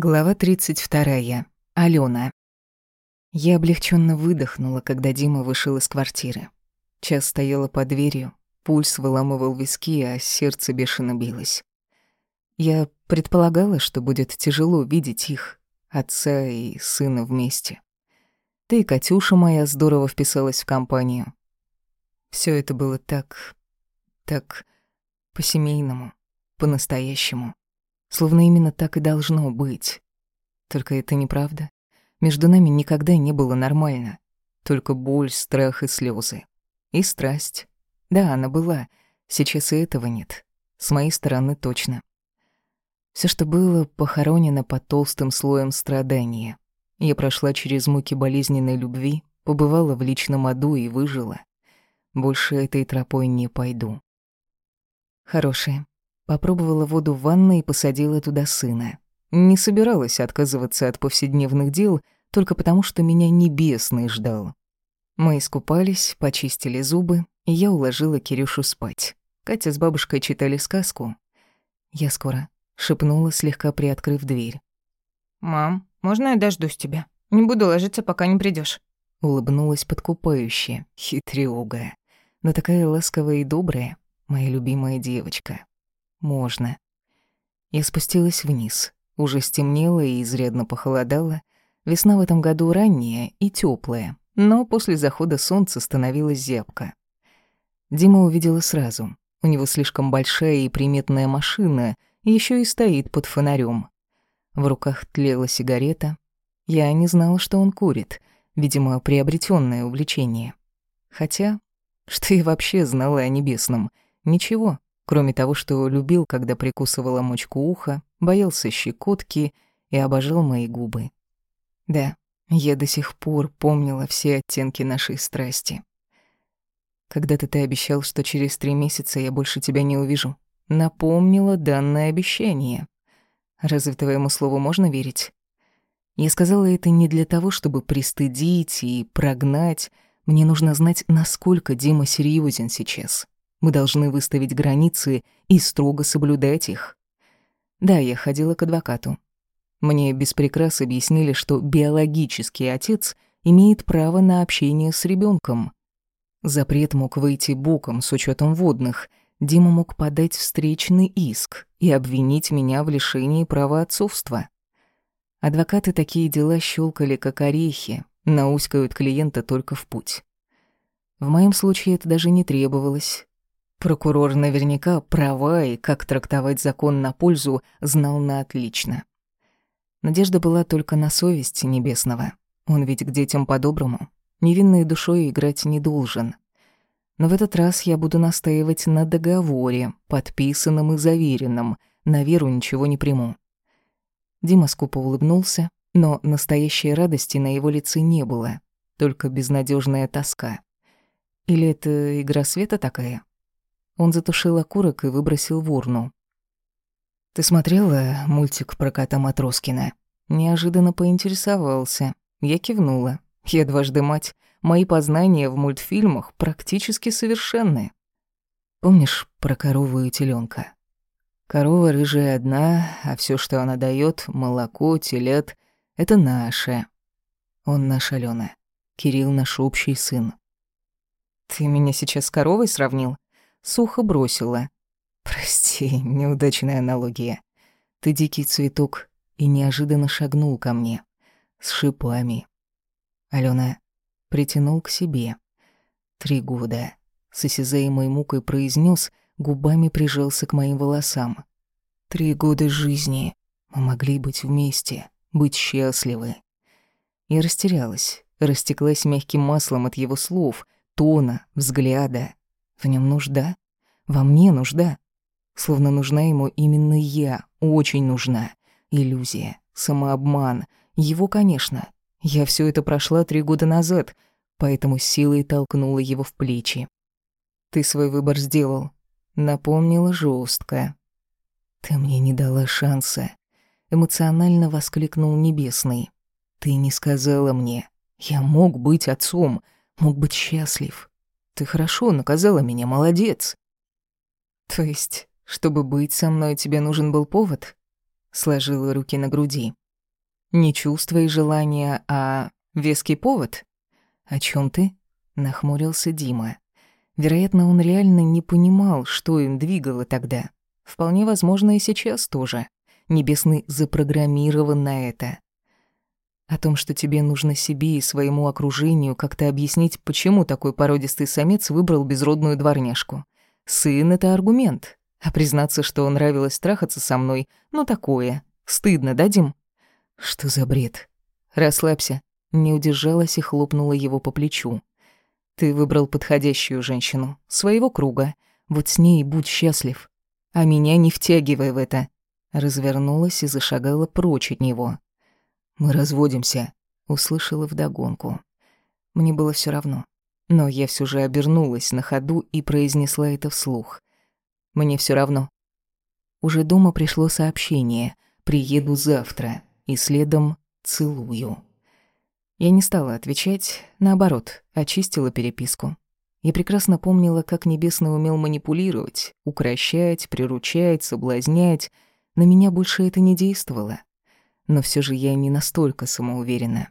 Глава 32. Алена. Я облегченно выдохнула, когда Дима вышел из квартиры. Час стояла под дверью, пульс выламывал виски, а сердце бешено билось. Я предполагала, что будет тяжело видеть их, отца и сына вместе. Да и Катюша моя здорово вписалась в компанию. Все это было так... так... по-семейному, по-настоящему. Словно именно так и должно быть. Только это неправда. Между нами никогда не было нормально. Только боль, страх и слезы. И страсть. Да, она была. Сейчас и этого нет. С моей стороны точно. Все, что было, похоронено под толстым слоем страдания. Я прошла через муки болезненной любви, побывала в личном аду и выжила. Больше этой тропой не пойду. Хорошая, Попробовала воду в ванной и посадила туда сына. Не собиралась отказываться от повседневных дел только потому, что меня небесный ждал. Мы искупались, почистили зубы, и я уложила Кирюшу спать. Катя с бабушкой читали сказку. «Я скоро», — шепнула, слегка приоткрыв дверь. «Мам, можно я дождусь тебя? Не буду ложиться, пока не придешь. Улыбнулась подкупающе, хитрюга. Но такая ласковая и добрая, моя любимая девочка. Можно. Я спустилась вниз. Уже стемнело и изрядно похолодало. Весна в этом году ранняя и теплая, но после захода солнца становилась зябко. Дима увидела сразу. У него слишком большая и приметная машина, еще и стоит под фонарем. В руках тлела сигарета. Я не знала, что он курит. Видимо, приобретенное увлечение. Хотя, что я вообще знала о небесном? Ничего кроме того, что любил, когда прикусывала мочку уха, боялся щекотки и обожал мои губы. Да, я до сих пор помнила все оттенки нашей страсти. Когда-то ты обещал, что через три месяца я больше тебя не увижу. Напомнила данное обещание. Разве твоему слову можно верить? Я сказала это не для того, чтобы пристыдить и прогнать. Мне нужно знать, насколько Дима серьезен сейчас. Мы должны выставить границы и строго соблюдать их. Да, я ходила к адвокату. Мне без прикрас объяснили, что биологический отец имеет право на общение с ребенком. Запрет мог выйти боком с учетом водных. Дима мог подать встречный иск и обвинить меня в лишении права отцовства. Адвокаты такие дела щелкали как орехи, науськают клиента только в путь. В моем случае это даже не требовалось. Прокурор наверняка права и как трактовать закон на пользу знал на отлично. Надежда была только на совесть Небесного. Он ведь к детям по-доброму. Невинной душой играть не должен. Но в этот раз я буду настаивать на договоре, подписанном и заверенном. На веру ничего не приму. Дима скупо улыбнулся, но настоящей радости на его лице не было, только безнадежная тоска. Или это игра света такая? Он затушил окурок и выбросил в урну. «Ты смотрела мультик про кота Матроскина?» Неожиданно поинтересовался. Я кивнула. Я дважды мать. Мои познания в мультфильмах практически совершенны. Помнишь про корову и теленка? Корова рыжая одна, а все, что она дает, молоко, телет — это наше. Он наш Алена. Кирилл наш общий сын. Ты меня сейчас с коровой сравнил? Сухо бросила. «Прости, неудачная аналогия. Ты дикий цветок и неожиданно шагнул ко мне. С шипами. Алена притянул к себе. Три года. С осязаемой мукой произнес, губами прижался к моим волосам. Три года жизни. Мы могли быть вместе, быть счастливы. Я растерялась, растеклась мягким маслом от его слов, тона, взгляда. В нем нужда? Во мне нужда? Словно нужна ему именно я, очень нужна. Иллюзия, самообман. Его, конечно. Я все это прошла три года назад, поэтому силой толкнула его в плечи. «Ты свой выбор сделал», — напомнила жестко. «Ты мне не дала шанса», — эмоционально воскликнул Небесный. «Ты не сказала мне. Я мог быть отцом, мог быть счастлив. Ты хорошо наказала меня, молодец. То есть, чтобы быть со мной, тебе нужен был повод? Сложила руки на груди. Не чувства и желания, а веский повод? О чем ты? Нахмурился Дима. Вероятно, он реально не понимал, что им двигало тогда. Вполне возможно, и сейчас тоже. Небесный запрограммирован на это. О том, что тебе нужно себе и своему окружению как-то объяснить, почему такой породистый самец выбрал безродную дворняжку. Сын — это аргумент. А признаться, что нравилось трахаться со мной, ну такое. Стыдно, да, Дим? Что за бред? Расслабься. Не удержалась и хлопнула его по плечу. Ты выбрал подходящую женщину, своего круга. Вот с ней будь счастлив. А меня не втягивай в это. Развернулась и зашагала прочь от него. Мы разводимся, услышала вдогонку. Мне было все равно. Но я все же обернулась на ходу и произнесла это вслух. Мне все равно. Уже дома пришло сообщение «Приеду завтра» и следом «Целую». Я не стала отвечать, наоборот, очистила переписку. Я прекрасно помнила, как Небесный умел манипулировать, укращать, приручать, соблазнять. На меня больше это не действовало. Но все же я не настолько самоуверена.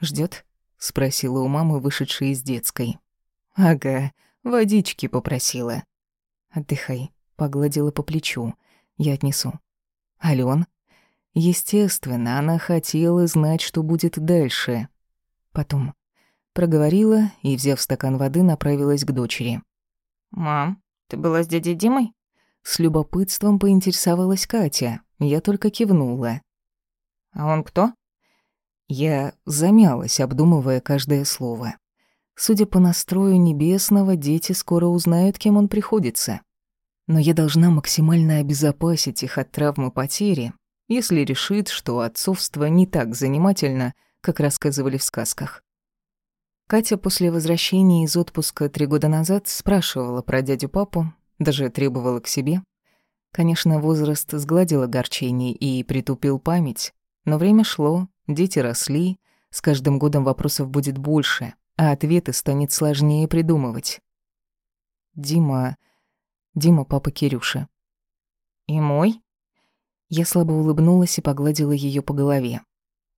Ждет? спросила у мамы, вышедшей из детской. «Ага, водички попросила». «Отдыхай», — погладила по плечу. «Я отнесу». «Алён?» Естественно, она хотела знать, что будет дальше. Потом проговорила и, взяв стакан воды, направилась к дочери. «Мам, ты была с дядей Димой?» С любопытством поинтересовалась Катя. Я только кивнула. «А он кто?» Я замялась, обдумывая каждое слово. Судя по настрою небесного, дети скоро узнают, кем он приходится. Но я должна максимально обезопасить их от травмы потери, если решит, что отцовство не так занимательно, как рассказывали в сказках. Катя после возвращения из отпуска три года назад спрашивала про дядю-папу, даже требовала к себе. Конечно, возраст сгладил огорчение и притупил память, но время шло, дети росли, с каждым годом вопросов будет больше, а ответы станет сложнее придумывать. Дима... Дима папа Кирюша. «И мой?» Я слабо улыбнулась и погладила ее по голове.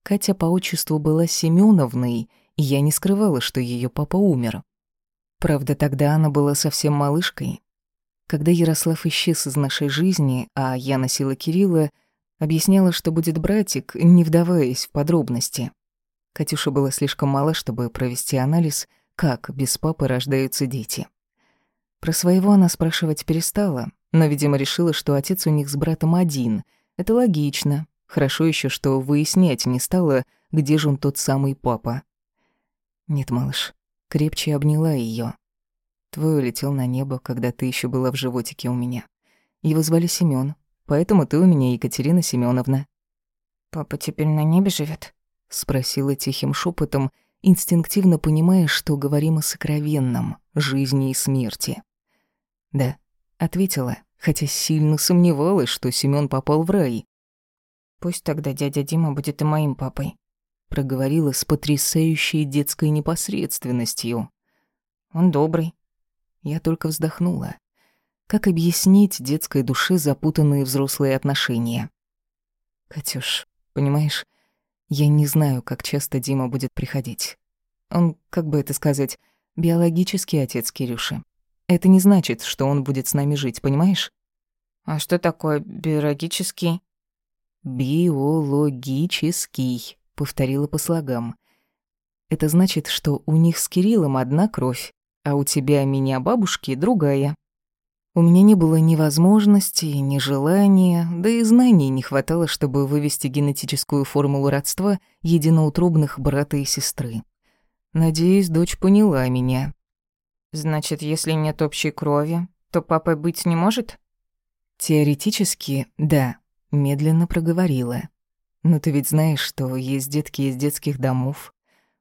Катя по отчеству была Семеновной, и я не скрывала, что ее папа умер. Правда, тогда она была совсем малышкой. Когда Ярослав исчез из нашей жизни, а я носила Кирилла, объясняла, что будет братик, не вдаваясь в подробности. Катюша была слишком мала, чтобы провести анализ, как без папы рождаются дети. Про своего она спрашивать перестала, но, видимо, решила, что отец у них с братом один — это логично. Хорошо еще, что выяснять не стала, где же он тот самый папа. Нет, малыш, крепче обняла ее. Твой улетел на небо, когда ты еще была в животике у меня. Его звали Семён, поэтому ты у меня Екатерина Семеновна. Папа теперь на небе живет? спросила тихим шепотом, инстинктивно понимая, что говорим о сокровенном, жизни и смерти. Да, ответила хотя сильно сомневалась, что Семён попал в рай. «Пусть тогда дядя Дима будет и моим папой», — проговорила с потрясающей детской непосредственностью. «Он добрый». Я только вздохнула. Как объяснить детской душе запутанные взрослые отношения? «Катюш, понимаешь, я не знаю, как часто Дима будет приходить. Он, как бы это сказать, биологический отец Кирюши. Это не значит, что он будет с нами жить, понимаешь? А что такое биологический? Биологический, повторила по слогам. Это значит, что у них с Кириллом одна кровь, а у тебя, меня, бабушки, другая. У меня не было ни возможности, ни желания, да и знаний не хватало, чтобы вывести генетическую формулу родства единоутробных брата и сестры. Надеюсь, дочь поняла меня. Значит, если нет общей крови, то папой быть не может? Теоретически, да, медленно проговорила. Но ты ведь знаешь, что есть детки из детских домов.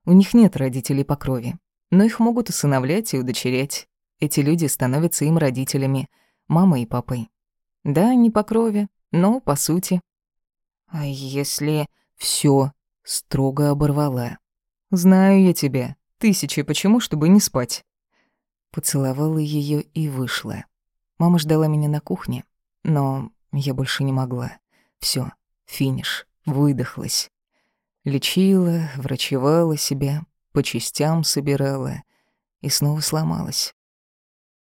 У них нет родителей по крови, но их могут усыновлять и удочерять. Эти люди становятся им родителями, мамой и папой. Да, не по крови, но по сути. А если... все строго оборвала. Знаю я тебя. Тысячи почему, чтобы не спать. Поцеловала ее и вышла. Мама ждала меня на кухне, но я больше не могла. Все, финиш. выдохлась. Лечила, врачевала себя, по частям собирала и снова сломалась.